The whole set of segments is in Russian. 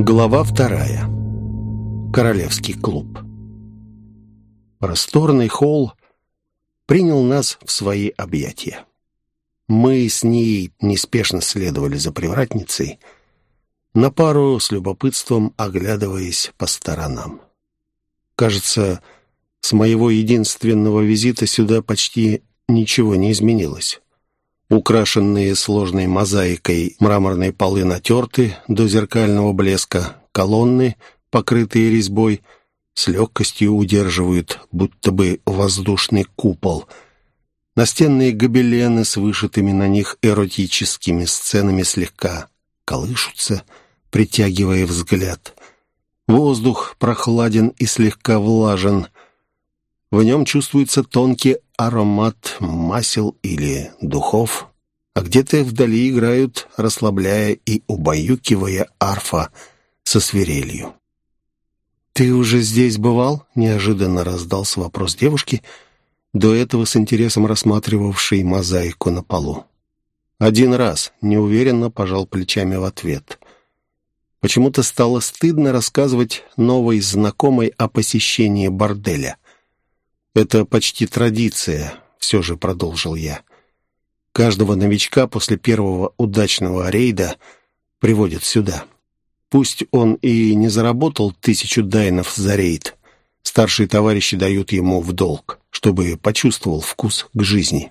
Глава вторая. Королевский клуб. Просторный холл принял нас в свои объятия. Мы с ней неспешно следовали за привратницей, на пару с любопытством оглядываясь по сторонам. Кажется, с моего единственного визита сюда почти ничего не изменилось. Украшенные сложной мозаикой мраморные полы натерты до зеркального блеска, колонны, покрытые резьбой, с легкостью удерживают, будто бы воздушный купол. Настенные гобелены с вышитыми на них эротическими сценами слегка колышутся, притягивая взгляд. Воздух прохладен и слегка влажен. В нем чувствуется тонкий аромат масел или духов, а где-то вдали играют, расслабляя и убаюкивая арфа со свирелью. «Ты уже здесь бывал?» — неожиданно раздался вопрос девушки, до этого с интересом рассматривавшей мозаику на полу. «Один раз», — неуверенно пожал плечами в ответ. Почему-то стало стыдно рассказывать новой знакомой о посещении борделя — это почти традиция, все же продолжил я. Каждого новичка после первого удачного рейда приводят сюда. Пусть он и не заработал тысячу дайнов за рейд, старшие товарищи дают ему в долг, чтобы почувствовал вкус к жизни.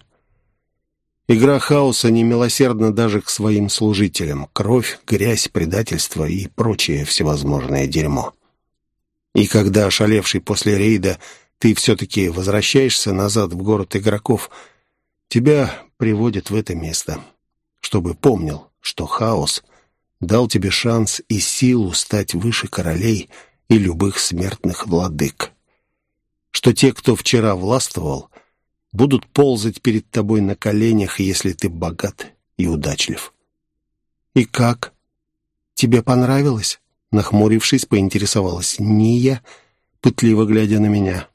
Игра хаоса немилосердна даже к своим служителям. Кровь, грязь, предательство и прочее всевозможное дерьмо. И когда ошалевший после рейда ты все-таки возвращаешься назад в город игроков, тебя приводят в это место, чтобы помнил, что хаос дал тебе шанс и силу стать выше королей и любых смертных владык. Что те, кто вчера властвовал, будут ползать перед тобой на коленях, если ты богат и удачлив. «И как? Тебе понравилось?» Нахмурившись, поинтересовалась Ния, пытливо глядя на меня.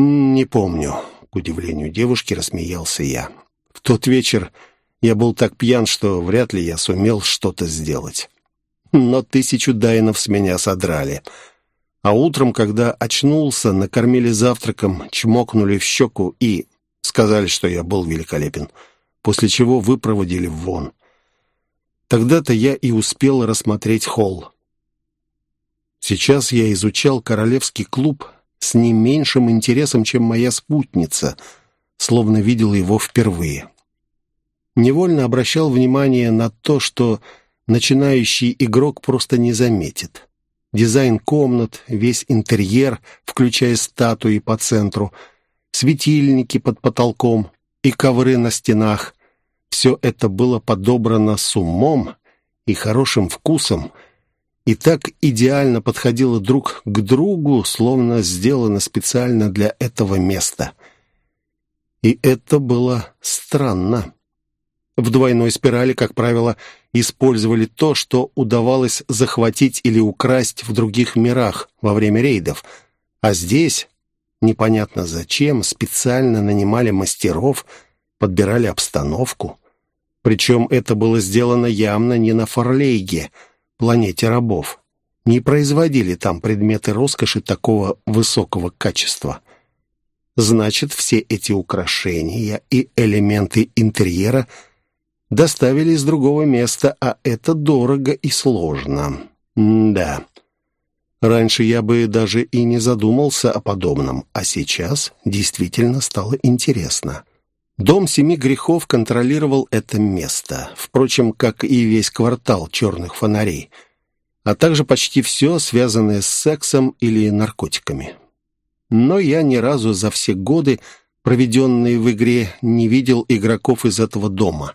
«Не помню», — к удивлению девушки рассмеялся я. «В тот вечер я был так пьян, что вряд ли я сумел что-то сделать. Но тысячу дайнов с меня содрали. А утром, когда очнулся, накормили завтраком, чмокнули в щеку и сказали, что я был великолепен, после чего выпроводили вон. Тогда-то я и успел рассмотреть холл. Сейчас я изучал королевский клуб с не меньшим интересом, чем моя спутница, словно видел его впервые. Невольно обращал внимание на то, что начинающий игрок просто не заметит. Дизайн комнат, весь интерьер, включая статуи по центру, светильники под потолком и ковры на стенах. Все это было подобрано с умом и хорошим вкусом, и так идеально подходило друг к другу, словно сделано специально для этого места. И это было странно. В двойной спирали, как правило, использовали то, что удавалось захватить или украсть в других мирах во время рейдов. А здесь, непонятно зачем, специально нанимали мастеров, подбирали обстановку. Причем это было сделано явно не на Форлейге — планете рабов. Не производили там предметы роскоши такого высокого качества. Значит, все эти украшения и элементы интерьера доставили из другого места, а это дорого и сложно. М да. Раньше я бы даже и не задумался о подобном, а сейчас действительно стало интересно. Дом семи грехов контролировал это место, впрочем, как и весь квартал черных фонарей, а также почти все, связанное с сексом или наркотиками. Но я ни разу за все годы, проведенные в игре, не видел игроков из этого дома.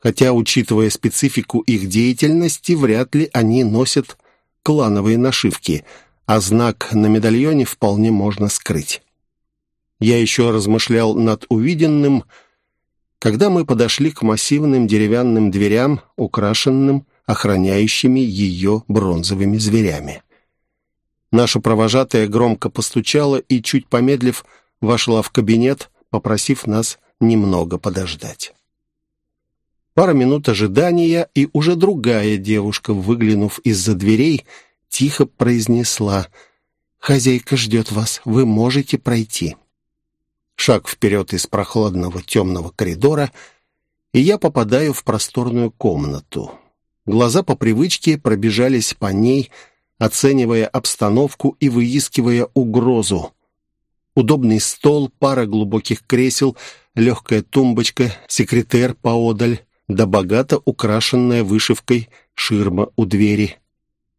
Хотя, учитывая специфику их деятельности, вряд ли они носят клановые нашивки, а знак на медальоне вполне можно скрыть. Я еще размышлял над увиденным, когда мы подошли к массивным деревянным дверям, украшенным охраняющими ее бронзовыми зверями. Наша провожатая громко постучала и, чуть помедлив, вошла в кабинет, попросив нас немного подождать. Пара минут ожидания, и уже другая девушка, выглянув из-за дверей, тихо произнесла «Хозяйка ждет вас, вы можете пройти». Шаг вперед из прохладного темного коридора, и я попадаю в просторную комнату. Глаза по привычке пробежались по ней, оценивая обстановку и выискивая угрозу. Удобный стол, пара глубоких кресел, легкая тумбочка, секретер поодаль, да богато украшенная вышивкой ширма у двери.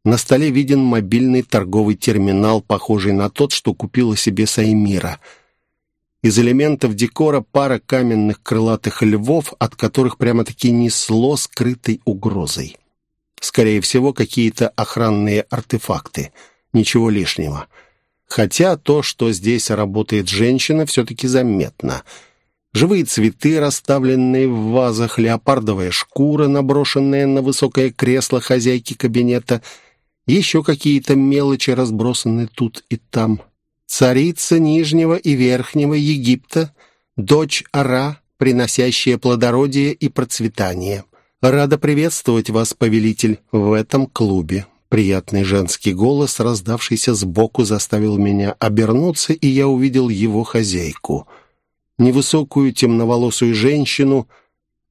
На столе виден мобильный торговый терминал, похожий на тот, что купила себе Саймира. Из элементов декора пара каменных крылатых львов, от которых прямо-таки несло скрытой угрозой. Скорее всего, какие-то охранные артефакты. Ничего лишнего. Хотя то, что здесь работает женщина, все-таки заметно — живые цветы, расставленные в вазах, леопардовая шкура, наброшенная на высокое кресло хозяйки кабинета, еще какие-то мелочи разбросаны тут и там. Царица Нижнего и Верхнего Египта, дочь Ара, приносящая плодородие и процветание. Рада приветствовать вас, повелитель, в этом клубе. Приятный женский голос, раздавшийся сбоку, заставил меня обернуться, и я увидел его хозяйку — невысокую темноволосую женщину,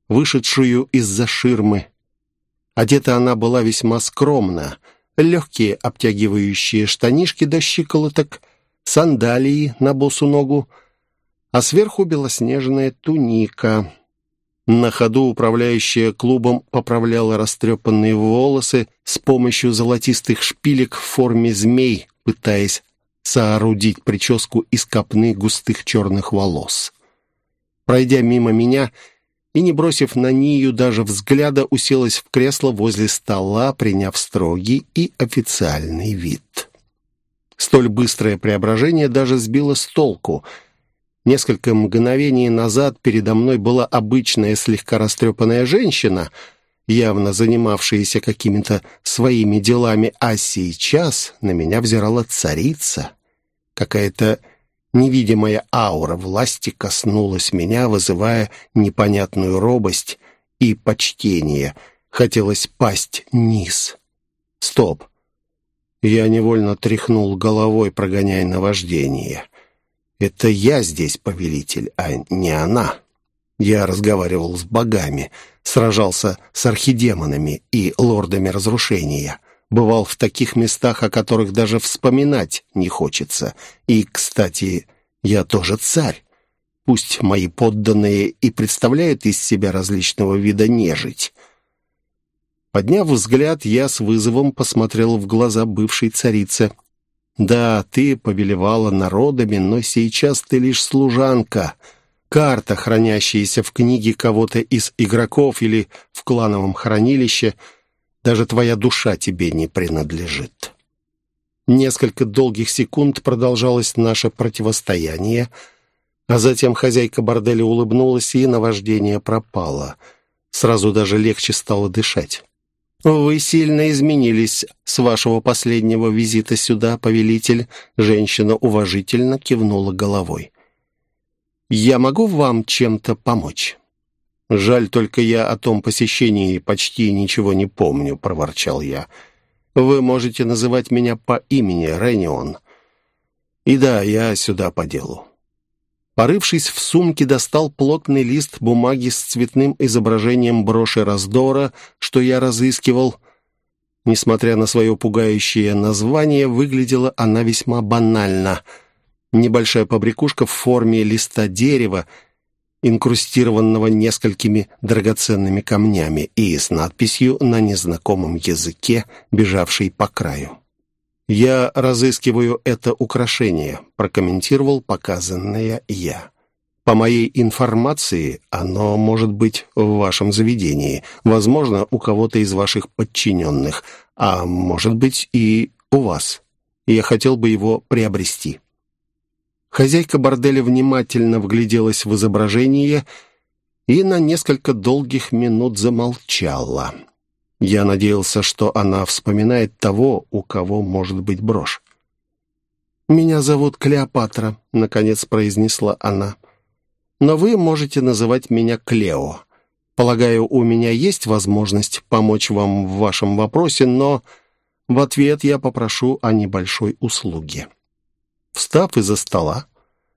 вышедшую из-за ширмы. Одета она была весьма скромно. Легкие обтягивающие штанишки до щиколоток, сандалии на босу ногу, а сверху белоснежная туника. На ходу управляющая клубом поправляла растрепанные волосы с помощью золотистых шпилек в форме змей, пытаясь соорудить прическу из копны густых черных волос пройдя мимо меня и, не бросив на нее даже взгляда, уселась в кресло возле стола, приняв строгий и официальный вид. Столь быстрое преображение даже сбило с толку. Несколько мгновений назад передо мной была обычная слегка растрепанная женщина, явно занимавшаяся какими-то своими делами, а сейчас на меня взирала царица, какая-то Невидимая аура власти коснулась меня, вызывая непонятную робость и почтение. Хотелось пасть низ. Стоп. Я невольно тряхнул головой, прогоняя наваждение. Это я здесь повелитель, а не она. Я разговаривал с богами, сражался с архидемонами и лордами разрушения бывал в таких местах, о которых даже вспоминать не хочется. И, кстати, я тоже царь. Пусть мои подданные и представляют из себя различного вида нежить. Подняв взгляд, я с вызовом посмотрел в глаза бывшей царицы. «Да, ты повелевала народами, но сейчас ты лишь служанка. Карта, хранящаяся в книге кого-то из игроков или в клановом хранилище — даже твоя душа тебе не принадлежит. Несколько долгих секунд продолжалось наше противостояние, а затем хозяйка борделя улыбнулась, и наваждение пропало. Сразу даже легче стало дышать. «Вы сильно изменились с вашего последнего визита сюда, повелитель», женщина уважительно кивнула головой. «Я могу вам чем-то помочь?» «Жаль, только я о том посещении почти ничего не помню», — проворчал я. «Вы можете называть меня по имени Ренион. И да, я сюда по делу». Порывшись в сумке, достал плотный лист бумаги с цветным изображением броши раздора, что я разыскивал. Несмотря на свое пугающее название, выглядела она весьма банально. Небольшая побрякушка в форме листа дерева — инкрустированного несколькими драгоценными камнями и с надписью на незнакомом языке, бежавшей по краю. «Я разыскиваю это украшение», — прокомментировал показанное я. «По моей информации, оно может быть в вашем заведении, возможно, у кого-то из ваших подчиненных, а может быть и у вас. Я хотел бы его приобрести». Хозяйка борделя внимательно вгляделась в изображение и на несколько долгих минут замолчала. Я надеялся, что она вспоминает того, у кого может быть брошь. «Меня зовут Клеопатра», — наконец произнесла она. «Но вы можете называть меня Клео. Полагаю, у меня есть возможность помочь вам в вашем вопросе, но в ответ я попрошу о небольшой услуге». Встав из-за стола,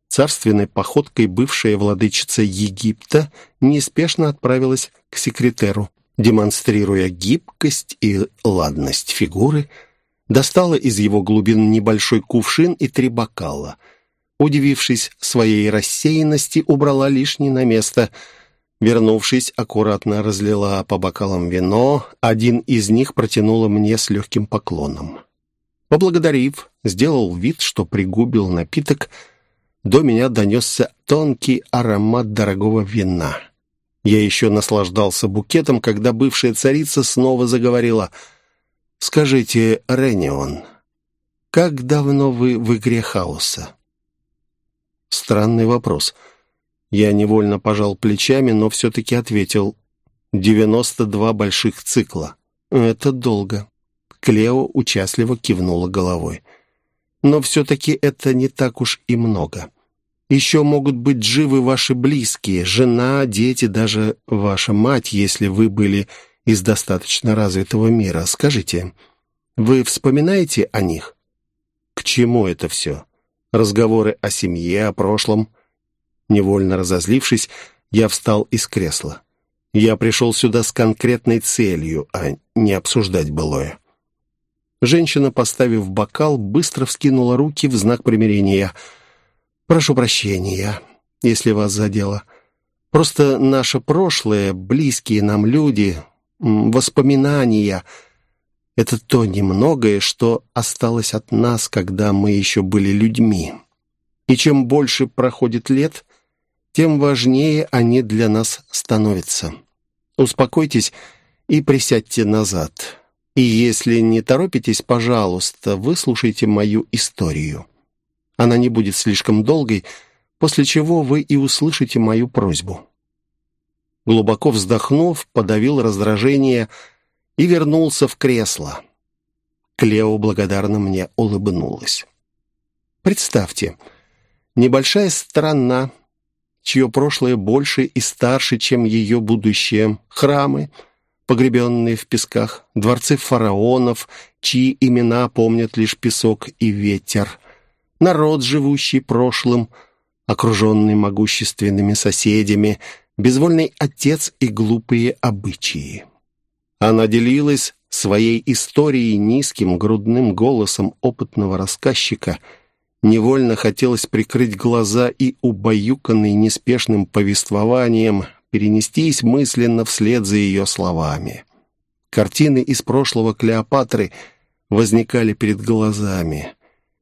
царственной походкой бывшая владычица Египта неспешно отправилась к секретеру, демонстрируя гибкость и ладность фигуры, достала из его глубин небольшой кувшин и три бокала. Удивившись своей рассеянности, убрала лишний на место. Вернувшись, аккуратно разлила по бокалам вино, один из них протянула мне с легким поклоном. Поблагодарив, сделал вид, что пригубил напиток, до меня донесся тонкий аромат дорогого вина. Я еще наслаждался букетом, когда бывшая царица снова заговорила. «Скажите, Ренион, как давно вы в игре хаоса?» Странный вопрос. Я невольно пожал плечами, но все-таки ответил. «Девяносто два больших цикла. Это долго». Клео участливо кивнула головой. «Но все-таки это не так уж и много. Еще могут быть живы ваши близкие, жена, дети, даже ваша мать, если вы были из достаточно развитого мира. Скажите, вы вспоминаете о них? К чему это все? Разговоры о семье, о прошлом? Невольно разозлившись, я встал из кресла. Я пришел сюда с конкретной целью, а не обсуждать былое. Женщина, поставив бокал, быстро вскинула руки в знак примирения — Прошу прощения, если вас задело. Просто наше прошлое, близкие нам люди, воспоминания — это то немногое, что осталось от нас, когда мы еще были людьми. И чем больше проходит лет, тем важнее они для нас становятся. Успокойтесь и присядьте назад. И если не торопитесь, пожалуйста, выслушайте мою историю. Она не будет слишком долгой, после чего вы и услышите мою просьбу». Глубоко вздохнув, подавил раздражение и вернулся в кресло. Клео благодарно мне улыбнулась. «Представьте, небольшая страна, чье прошлое больше и старше, чем ее будущее, храмы, погребенные в песках, дворцы фараонов, чьи имена помнят лишь песок и ветер, народ, живущий прошлым, окруженный могущественными соседями, безвольный отец и глупые обычаи. Она делилась своей историей низким грудным голосом опытного рассказчика. Невольно хотелось прикрыть глаза и, убаюканный неспешным повествованием, перенестись мысленно вслед за ее словами. Картины из прошлого Клеопатры возникали перед глазами.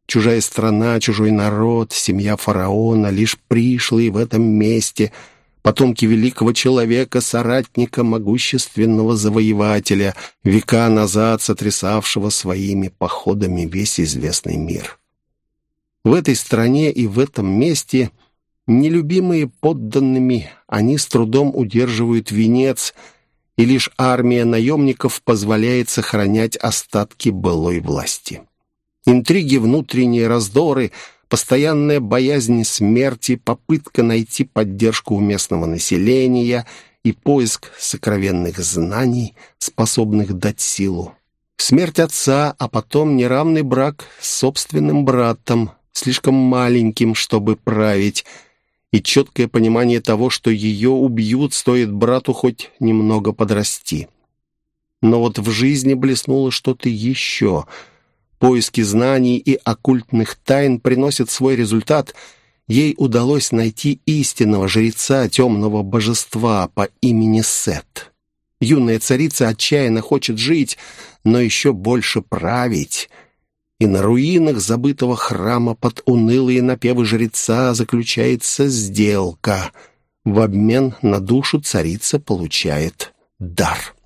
Чужая страна, чужой народ, семья фараона, лишь пришлые в этом месте, потомки великого человека, соратника могущественного завоевателя, века назад сотрясавшего своими походами весь известный мир. В этой стране и в этом месте, нелюбимые подданными, они с трудом удерживают венец, и лишь армия наемников позволяет сохранять остатки былой власти. Интриги, внутренние раздоры, постоянная боязнь смерти, попытка найти поддержку у местного населения и поиск сокровенных знаний, способных дать силу. Смерть отца, а потом неравный брак с собственным братом, слишком маленьким, чтобы править, и четкое понимание того, что ее убьют, стоит брату хоть немного подрасти. Но вот в жизни блеснуло что-то еще — Поиски знаний и оккультных тайн приносят свой результат. Ей удалось найти истинного жреца темного божества по имени Сет. Юная царица отчаянно хочет жить, но еще больше править. И на руинах забытого храма под унылые напевы жреца заключается сделка. В обмен на душу царица получает дар.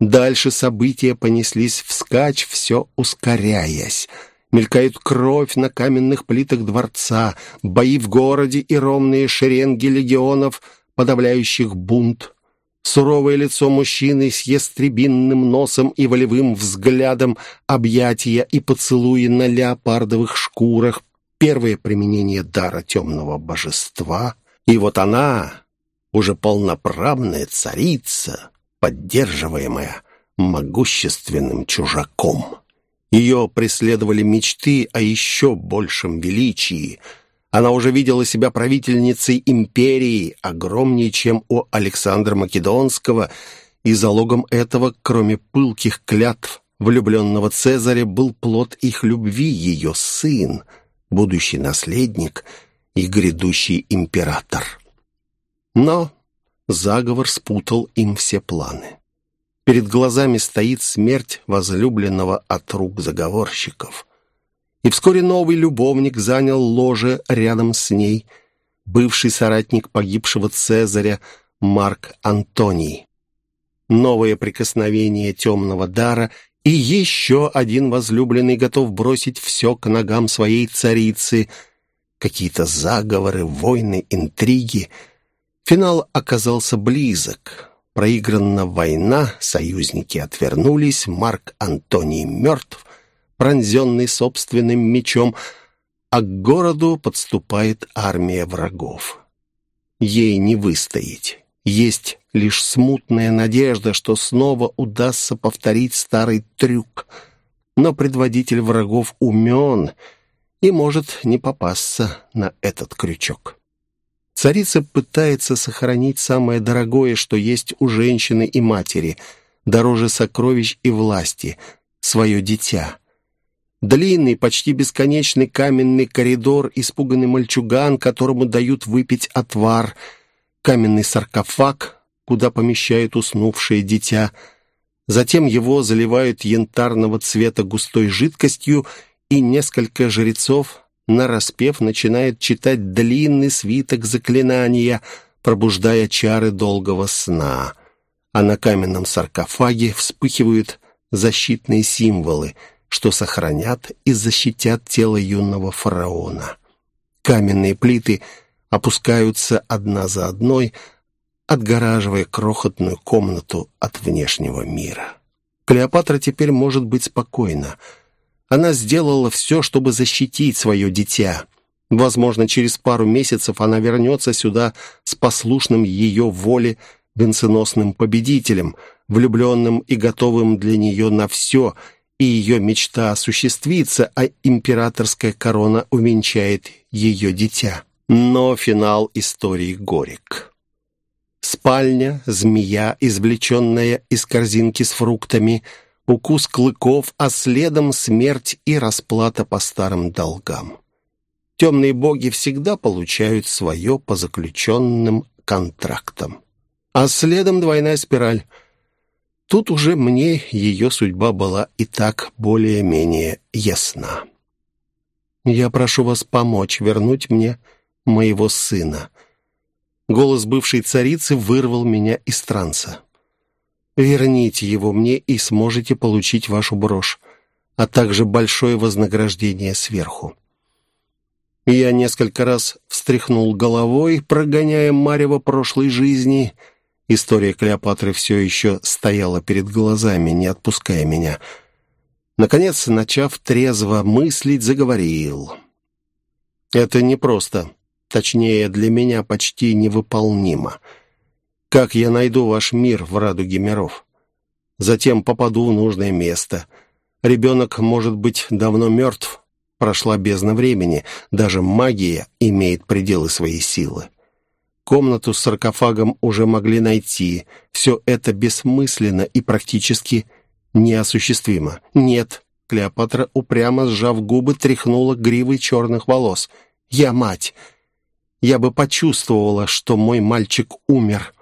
Дальше события понеслись вскачь, все ускоряясь. Мелькает кровь на каменных плитах дворца, бои в городе и ровные шеренги легионов, подавляющих бунт. Суровое лицо мужчины с ястребинным носом и волевым взглядом, объятия и поцелуи на леопардовых шкурах, первое применение дара темного божества. И вот она, уже полноправная царица, поддерживаемая могущественным чужаком. Ее преследовали мечты о еще большем величии. Она уже видела себя правительницей империи, огромнее, чем у Александра Македонского, и залогом этого, кроме пылких клятв влюбленного Цезаря, был плод их любви ее сын, будущий наследник и грядущий император. Но заговор спутал им все планы. Перед глазами стоит смерть возлюбленного от рук заговорщиков. И вскоре новый любовник занял ложе рядом с ней, бывший соратник погибшего Цезаря Марк Антоний. Новое прикосновение темного дара, и еще один возлюбленный готов бросить все к ногам своей царицы. Какие-то заговоры, войны, интриги. Финал оказался близок. Проиграна война, союзники отвернулись, Марк Антоний мертв, пронзенный собственным мечом, а к городу подступает армия врагов. Ей не выстоять. Есть лишь смутная надежда, что снова удастся повторить старый трюк. Но предводитель врагов умен и может не попасться на этот крючок. Царица пытается сохранить самое дорогое, что есть у женщины и матери, дороже сокровищ и власти, свое дитя. Длинный, почти бесконечный каменный коридор, испуганный мальчуган, которому дают выпить отвар, каменный саркофаг, куда помещают уснувшее дитя. Затем его заливают янтарного цвета густой жидкостью, и несколько жрецов нараспев начинает читать длинный свиток заклинания, пробуждая чары долгого сна. А на каменном саркофаге вспыхивают защитные символы, что сохранят и защитят тело юного фараона. Каменные плиты опускаются одна за одной, отгораживая крохотную комнату от внешнего мира. Клеопатра теперь может быть спокойна — она сделала все, чтобы защитить свое дитя. Возможно, через пару месяцев она вернется сюда с послушным ее воле венценосным победителем, влюбленным и готовым для нее на все, и ее мечта осуществится, а императорская корона увенчает ее дитя. Но финал истории горек. Спальня, змея, извлеченная из корзинки с фруктами – укус клыков, а следом смерть и расплата по старым долгам. Темные боги всегда получают свое по заключенным контрактам. А следом двойная спираль. Тут уже мне ее судьба была и так более-менее ясна. «Я прошу вас помочь вернуть мне моего сына». Голос бывшей царицы вырвал меня из транса. Верните его мне и сможете получить вашу брошь, а также большое вознаграждение сверху». Я несколько раз встряхнул головой, прогоняя марево прошлой жизни. История Клеопатры все еще стояла перед глазами, не отпуская меня. Наконец, начав трезво мыслить, заговорил. «Это непросто. Точнее, для меня почти невыполнимо. Как я найду ваш мир в радуге миров? Затем попаду в нужное место. Ребенок, может быть, давно мертв. Прошла бездна времени. Даже магия имеет пределы своей силы. Комнату с саркофагом уже могли найти. Все это бессмысленно и практически неосуществимо. Нет, Клеопатра, упрямо сжав губы, тряхнула гривой черных волос. «Я мать. Я бы почувствовала, что мой мальчик умер.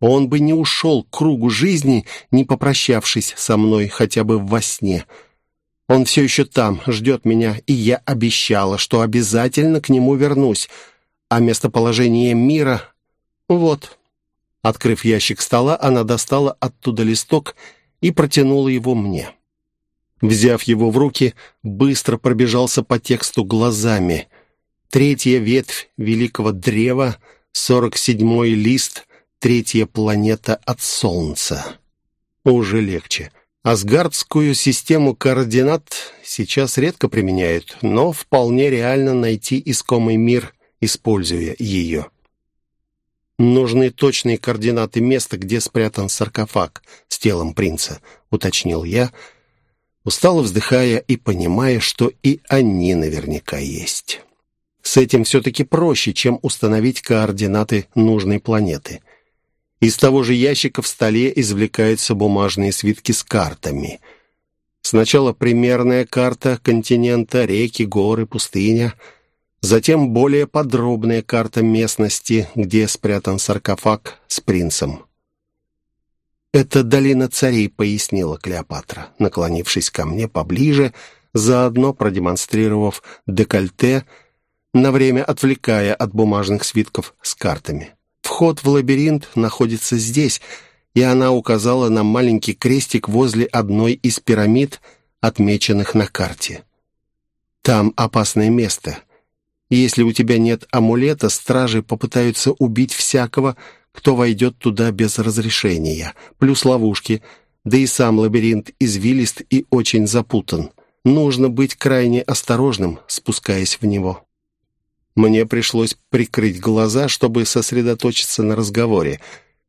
Он бы не ушел к кругу жизни, не попрощавшись со мной хотя бы во сне. Он все еще там, ждет меня, и я обещала, что обязательно к нему вернусь. А местоположение мира... Вот. Открыв ящик стола, она достала оттуда листок и протянула его мне. Взяв его в руки, быстро пробежался по тексту глазами. Третья ветвь великого древа, сорок седьмой лист, третья планета от Солнца. Уже легче. Асгардскую систему координат сейчас редко применяют, но вполне реально найти искомый мир, используя ее. «Нужны точные координаты места, где спрятан саркофаг с телом принца», — уточнил я, устало вздыхая и понимая, что и они наверняка есть. С этим все-таки проще, чем установить координаты нужной планеты. Из того же ящика в столе извлекаются бумажные свитки с картами. Сначала примерная карта континента, реки, горы, пустыня — Затем более подробная карта местности, где спрятан саркофаг с принцем. «Это долина царей», — пояснила Клеопатра, наклонившись ко мне поближе, заодно продемонстрировав декольте, на время отвлекая от бумажных свитков с картами. «Вход в лабиринт находится здесь», и она указала на маленький крестик возле одной из пирамид, отмеченных на карте. «Там опасное место, если у тебя нет амулета, стражи попытаются убить всякого, кто войдет туда без разрешения. Плюс ловушки. Да и сам лабиринт извилист и очень запутан. Нужно быть крайне осторожным, спускаясь в него. Мне пришлось прикрыть глаза, чтобы сосредоточиться на разговоре.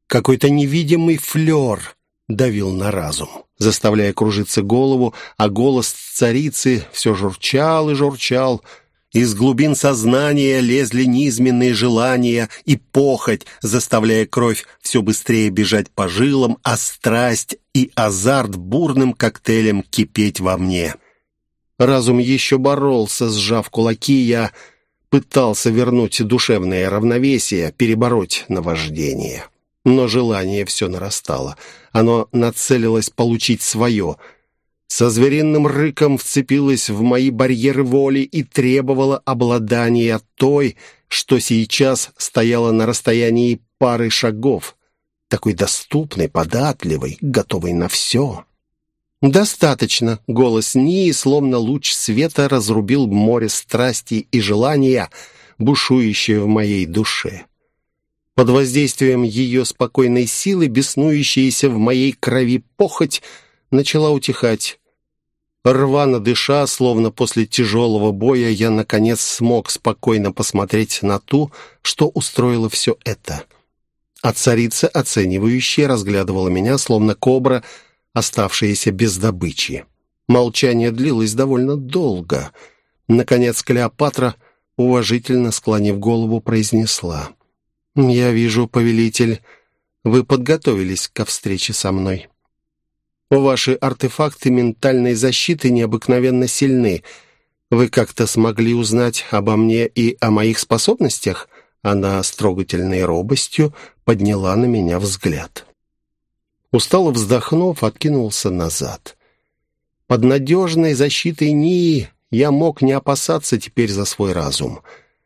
Какой-то невидимый флер давил на разум, заставляя кружиться голову, а голос царицы все журчал и журчал — из глубин сознания лезли низменные желания и похоть, заставляя кровь все быстрее бежать по жилам, а страсть и азарт бурным коктейлем кипеть во мне. Разум еще боролся, сжав кулаки, я пытался вернуть душевное равновесие, перебороть наваждение. Но желание все нарастало. Оно нацелилось получить свое — со звериным рыком вцепилась в мои барьеры воли и требовала обладания той, что сейчас стояла на расстоянии пары шагов, такой доступной, податливой, готовой на все. «Достаточно!» — голос Нии, словно луч света, разрубил море страсти и желания, бушующее в моей душе. Под воздействием ее спокойной силы, беснующаяся в моей крови похоть — начала утихать. Рвано дыша, словно после тяжелого боя, я, наконец, смог спокойно посмотреть на ту, что устроила все это. А царица, оценивающая, разглядывала меня, словно кобра, оставшаяся без добычи. Молчание длилось довольно долго. Наконец Клеопатра, уважительно склонив голову, произнесла. «Я вижу, повелитель, вы подготовились ко встрече со мной». Ваши артефакты ментальной защиты необыкновенно сильны. Вы как-то смогли узнать обо мне и о моих способностях?» Она с трогательной робостью подняла на меня взгляд. Устало вздохнув, откинулся назад. Под надежной защитой Нии я мог не опасаться теперь за свой разум.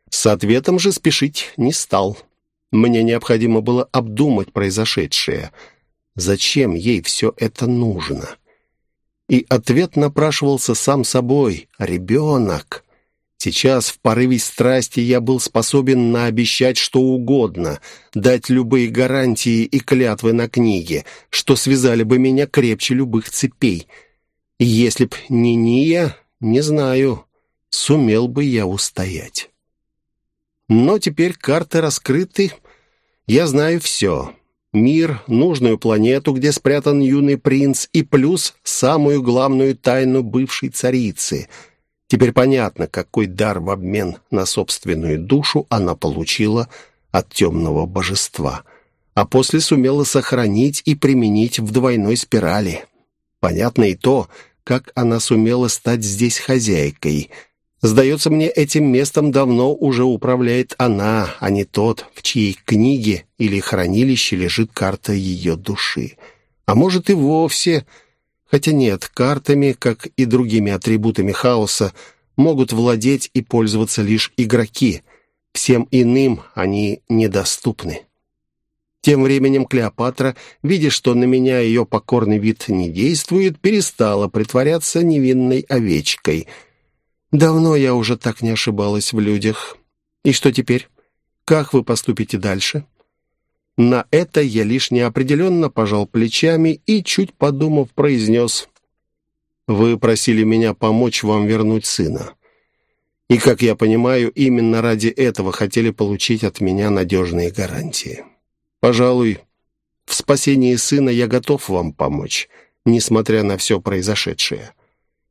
С ответом же спешить не стал. Мне необходимо было обдумать произошедшее — Зачем ей все это нужно? И ответ напрашивался сам собой. «Ребенок». Сейчас в порыве страсти я был способен наобещать что угодно, дать любые гарантии и клятвы на книге, что связали бы меня крепче любых цепей. И если б не Ния, не знаю, сумел бы я устоять. Но теперь карты раскрыты, я знаю все мир, нужную планету, где спрятан юный принц, и плюс самую главную тайну бывшей царицы. Теперь понятно, какой дар в обмен на собственную душу она получила от темного божества, а после сумела сохранить и применить в двойной спирали. Понятно и то, как она сумела стать здесь хозяйкой — Сдается мне, этим местом давно уже управляет она, а не тот, в чьей книге или хранилище лежит карта ее души. А может и вовсе... Хотя нет, картами, как и другими атрибутами хаоса, могут владеть и пользоваться лишь игроки. Всем иным они недоступны. Тем временем Клеопатра, видя, что на меня ее покорный вид не действует, перестала притворяться невинной овечкой — Давно я уже так не ошибалась в людях. И что теперь? Как вы поступите дальше?» На это я лишь неопределенно пожал плечами и, чуть подумав, произнес «Вы просили меня помочь вам вернуть сына. И, как я понимаю, именно ради этого хотели получить от меня надежные гарантии. Пожалуй, в спасении сына я готов вам помочь, несмотря на все произошедшее.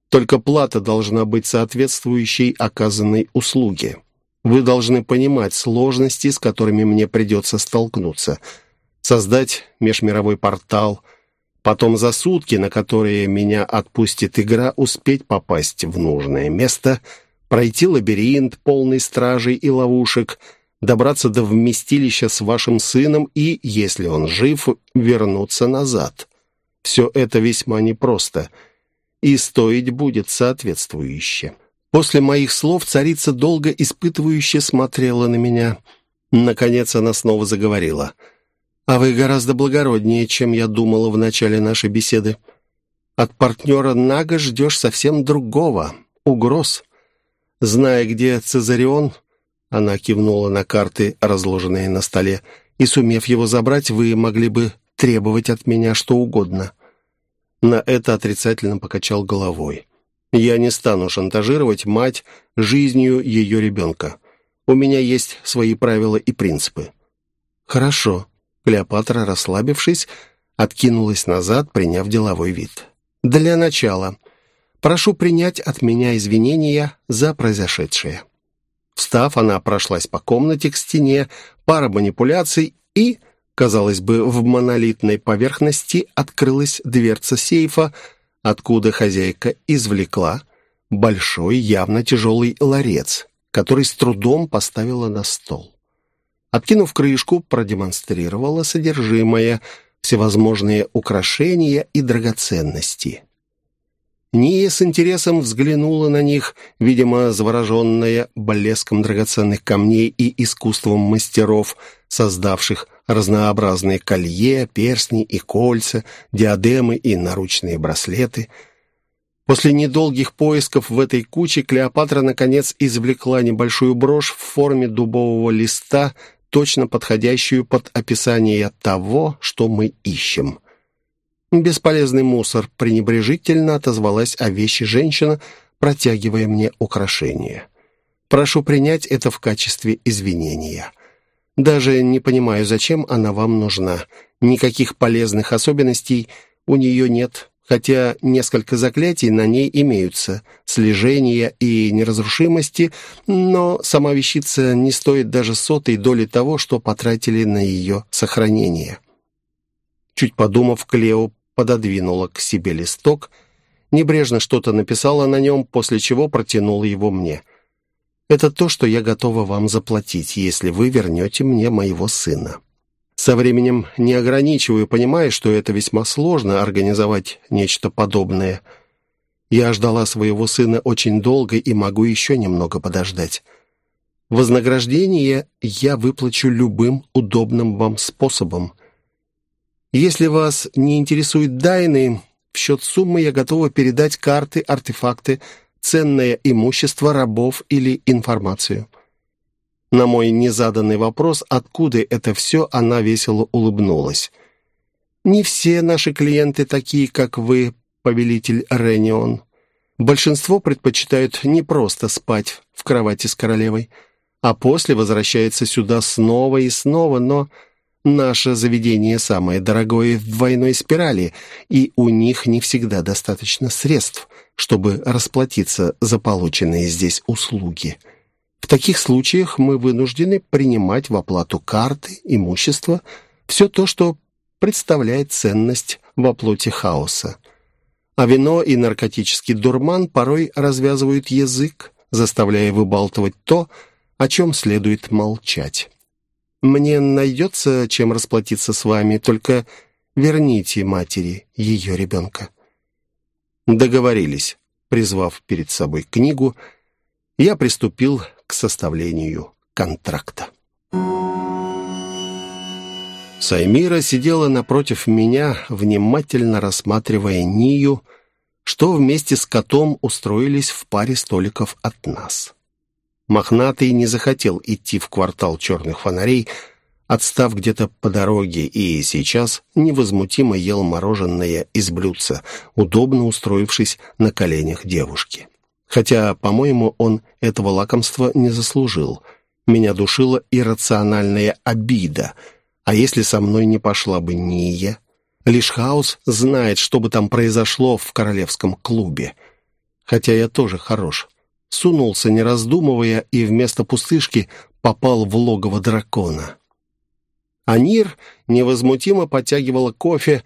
Только плата должна быть соответствующей оказанной услуге. Вы должны понимать сложности, с которыми мне придется столкнуться. Создать межмировой портал, потом за сутки, на которые меня отпустит игра, успеть попасть в нужное место, пройти лабиринт, полный стражей и ловушек — добраться до вместилища с вашим сыном и, если он жив, вернуться назад. Все это весьма непросто, и стоить будет соответствующе. После моих слов царица долго испытывающе смотрела на меня. Наконец она снова заговорила. «А вы гораздо благороднее, чем я думала в начале нашей беседы. От партнера Нага ждешь совсем другого, угроз. Зная, где Цезарион, она кивнула на карты, разложенные на столе. «И сумев его забрать, вы могли бы требовать от меня что угодно». На это отрицательно покачал головой. «Я не стану шантажировать мать жизнью ее ребенка. У меня есть свои правила и принципы». «Хорошо». Клеопатра, расслабившись, откинулась назад, приняв деловой вид. «Для начала прошу принять от меня извинения за произошедшее». Встав, она прошлась по комнате к стене, пара манипуляций и, казалось бы, в монолитной поверхности открылась дверца сейфа, откуда хозяйка извлекла большой, явно тяжелый ларец, который с трудом поставила на стол. Откинув крышку, продемонстрировала содержимое, всевозможные украшения и драгоценности. Ния с интересом взглянула на них, видимо, завороженная блеском драгоценных камней и искусством мастеров, создавших разнообразные колье, перстни и кольца, диадемы и наручные браслеты. После недолгих поисков в этой куче Клеопатра, наконец, извлекла небольшую брошь в форме дубового листа, точно подходящую под описание того, что мы ищем — «Бесполезный мусор», — пренебрежительно отозвалась о вещи женщина, протягивая мне украшение. «Прошу принять это в качестве извинения. Даже не понимаю, зачем она вам нужна. Никаких полезных особенностей у нее нет, хотя несколько заклятий на ней имеются, слежения и неразрушимости, но сама вещица не стоит даже сотой доли того, что потратили на ее сохранение». Чуть подумав, Клео пододвинула к себе листок, небрежно что-то написала на нем, после чего протянула его мне. «Это то, что я готова вам заплатить, если вы вернете мне моего сына». Со временем не ограничиваю, понимая, что это весьма сложно организовать нечто подобное. Я ждала своего сына очень долго и могу еще немного подождать. Вознаграждение я выплачу любым удобным вам способом. Если вас не интересует дайны, в счет суммы я готова передать карты, артефакты, ценное имущество рабов или информацию». На мой незаданный вопрос, откуда это все, она весело улыбнулась. «Не все наши клиенты такие, как вы, повелитель Ренион. Большинство предпочитают не просто спать в кровати с королевой, а после возвращается сюда снова и снова, но Наше заведение самое дорогое в двойной спирали, и у них не всегда достаточно средств, чтобы расплатиться за полученные здесь услуги. В таких случаях мы вынуждены принимать в оплату карты, имущество, все то, что представляет ценность в оплоте хаоса. А вино и наркотический дурман порой развязывают язык, заставляя выбалтывать то, о чем следует молчать. Мне найдется, чем расплатиться с вами, только верните матери ее ребенка». Договорились. Призвав перед собой книгу, я приступил к составлению контракта. Саймира сидела напротив меня, внимательно рассматривая Нию, что вместе с котом устроились в паре столиков от нас. Мохнатый не захотел идти в квартал черных фонарей, отстав где-то по дороге, и сейчас невозмутимо ел мороженое из блюдца, удобно устроившись на коленях девушки. Хотя, по-моему, он этого лакомства не заслужил. Меня душила иррациональная обида, А если со мной не пошла бы Ния? Лишь хаос знает, что бы там произошло в королевском клубе. Хотя я тоже хорош. Сунулся, не раздумывая, и вместо пустышки попал в логово дракона. Анир невозмутимо подтягивала кофе,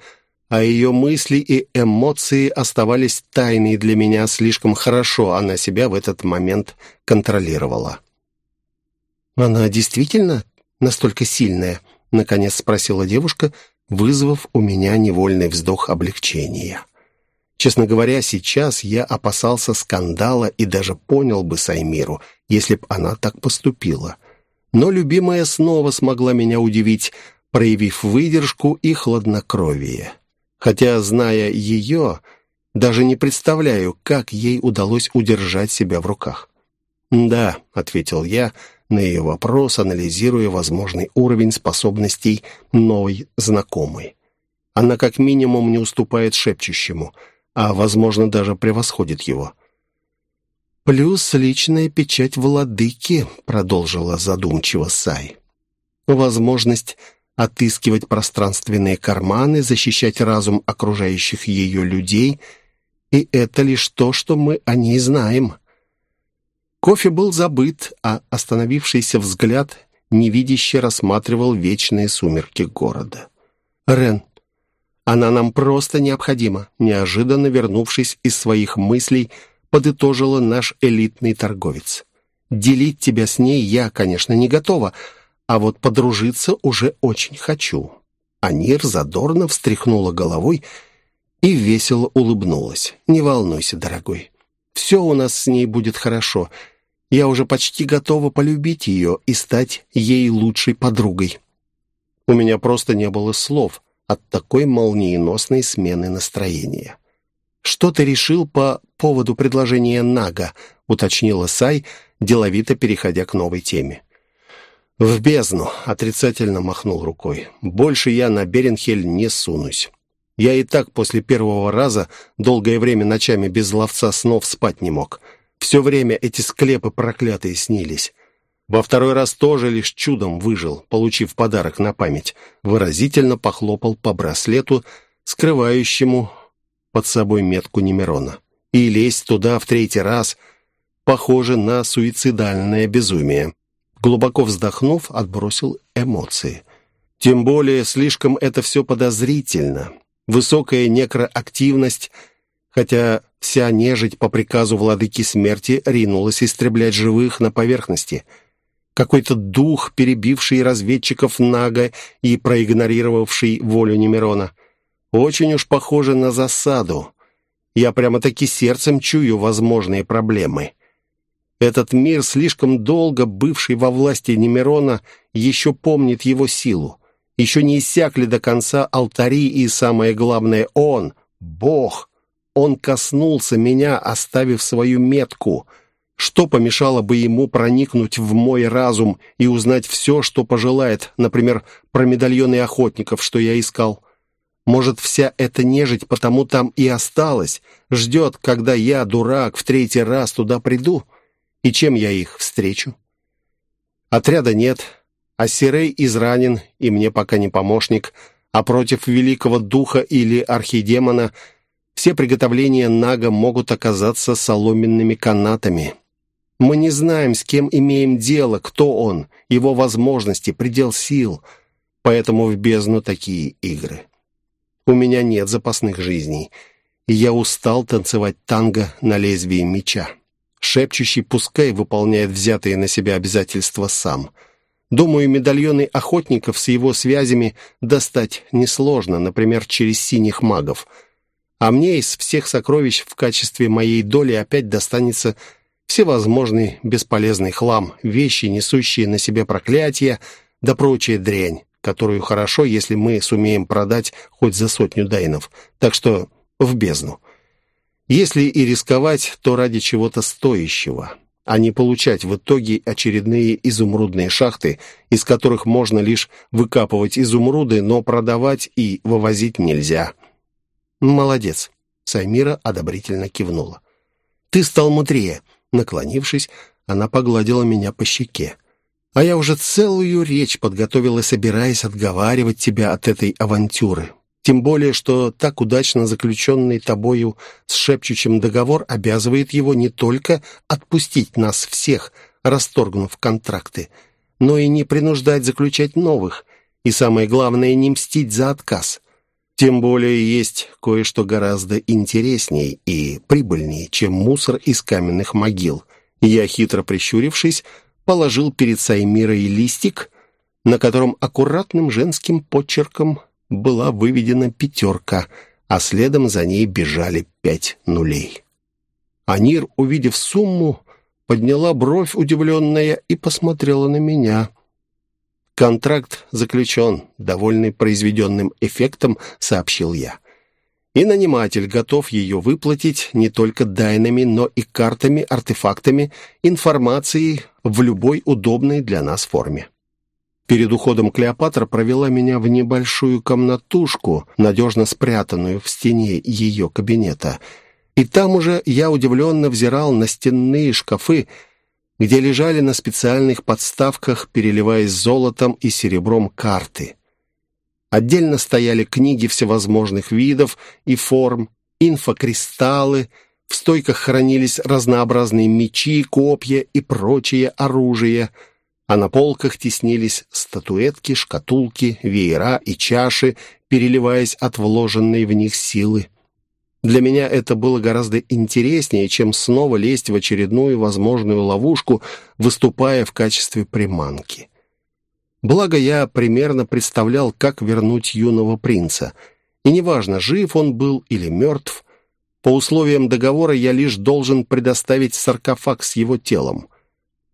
а ее мысли и эмоции оставались тайной для меня слишком хорошо, она себя в этот момент контролировала. «Она действительно настолько сильная?» — наконец спросила девушка, вызвав у меня невольный вздох облегчения. Честно говоря, сейчас я опасался скандала и даже понял бы Саймиру, если б она так поступила. Но любимая снова смогла меня удивить, проявив выдержку и хладнокровие. Хотя, зная ее, даже не представляю, как ей удалось удержать себя в руках. «Да», — ответил я на ее вопрос, анализируя возможный уровень способностей новой знакомой. Она как минимум не уступает шепчущему, а, возможно, даже превосходит его. «Плюс личная печать владыки», — продолжила задумчиво Сай. «Возможность отыскивать пространственные карманы, защищать разум окружающих ее людей, и это лишь то, что мы о ней знаем». Кофе был забыт, а остановившийся взгляд невидяще рассматривал вечные сумерки города. «Рен, она нам просто необходима», неожиданно вернувшись из своих мыслей, подытожила наш элитный торговец. «Делить тебя с ней я, конечно, не готова, а вот подружиться уже очень хочу». Анир задорно встряхнула головой и весело улыбнулась. «Не волнуйся, дорогой, все у нас с ней будет хорошо». Я уже почти готова полюбить ее и стать ей лучшей подругой. У меня просто не было слов от такой молниеносной смены настроения. «Что ты решил по поводу предложения Нага?» — уточнила Сай, деловито переходя к новой теме. «В бездну», — отрицательно махнул рукой. «Больше я на Беренхель не сунусь. Я и так после первого раза долгое время ночами без ловца снов спать не мог. Все время эти склепы проклятые снились. Во второй раз тоже лишь чудом выжил, получив подарок на память. Выразительно похлопал по браслету, скрывающему под собой метку Немирона. И лезть туда в третий раз похоже на суицидальное безумие. Глубоко вздохнув, отбросил эмоции. Тем более, слишком это все подозрительно. Высокая некроактивность — хотя вся нежить по приказу владыки смерти ринулась истреблять живых на поверхности. Какой-то дух, перебивший разведчиков Нага и проигнорировавший волю Немирона. Очень уж похоже на засаду. Я прямо-таки сердцем чую возможные проблемы. Этот мир, слишком долго бывший во власти Немирона, еще помнит его силу. Еще не иссякли до конца алтари и, самое главное, он, Бог — он коснулся меня, оставив свою метку. Что помешало бы ему проникнуть в мой разум и узнать все, что пожелает, например, про медальоны охотников, что я искал? Может, вся эта нежить потому там и осталась, ждет, когда я, дурак, в третий раз туда приду? И чем я их встречу? Отряда нет, а Сирей изранен, и мне пока не помощник, а против великого духа или архидемона – все приготовления Нага могут оказаться соломенными канатами. Мы не знаем, с кем имеем дело, кто он, его возможности, предел сил. Поэтому в бездну такие игры. У меня нет запасных жизней, и я устал танцевать танго на лезвии меча. Шепчущий пускай выполняет взятые на себя обязательства сам. Думаю, медальоны охотников с его связями достать несложно, например, через синих магов — а мне из всех сокровищ в качестве моей доли опять достанется всевозможный бесполезный хлам, вещи, несущие на себе проклятия, да прочая дрянь, которую хорошо, если мы сумеем продать хоть за сотню дайнов, так что в бездну. Если и рисковать, то ради чего-то стоящего, а не получать в итоге очередные изумрудные шахты, из которых можно лишь выкапывать изумруды, но продавать и вывозить нельзя. «Молодец!» — Саймира одобрительно кивнула. «Ты стал мудрее!» Наклонившись, она погладила меня по щеке. А я уже целую речь подготовила, собираясь отговаривать тебя от этой авантюры. Тем более, что так удачно заключенный тобою с шепчущим договор обязывает его не только отпустить нас всех, расторгнув контракты, но и не принуждать заключать новых, и самое главное, не мстить за отказ. Тем более есть кое-что гораздо интереснее и прибыльнее, чем мусор из каменных могил. Я, хитро прищурившись, положил перед Саймирой листик, на котором аккуратным женским почерком была выведена пятерка, а следом за ней бежали пять нулей. Анир, увидев сумму, подняла бровь удивленная и посмотрела на меня. «Контракт заключен», — довольный произведенным эффектом, сообщил я. «И наниматель готов ее выплатить не только дайнами, но и картами, артефактами, информацией в любой удобной для нас форме». Перед уходом Клеопатра провела меня в небольшую комнатушку, надежно спрятанную в стене ее кабинета. И там уже я удивленно взирал на стенные шкафы, где лежали на специальных подставках, переливаясь золотом и серебром карты. Отдельно стояли книги всевозможных видов и форм, инфокристаллы, в стойках хранились разнообразные мечи, копья и прочее оружие, а на полках теснились статуэтки, шкатулки, веера и чаши, переливаясь от вложенной в них силы. Для меня это было гораздо интереснее, чем снова лезть в очередную возможную ловушку, выступая в качестве приманки. Благо я примерно представлял, как вернуть юного принца. И неважно, жив он был или мертв, по условиям договора я лишь должен предоставить саркофаг с его телом.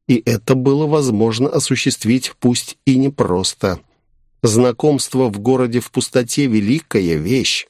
И это было возможно осуществить, пусть и непросто. Знакомство в городе в пустоте — великая вещь.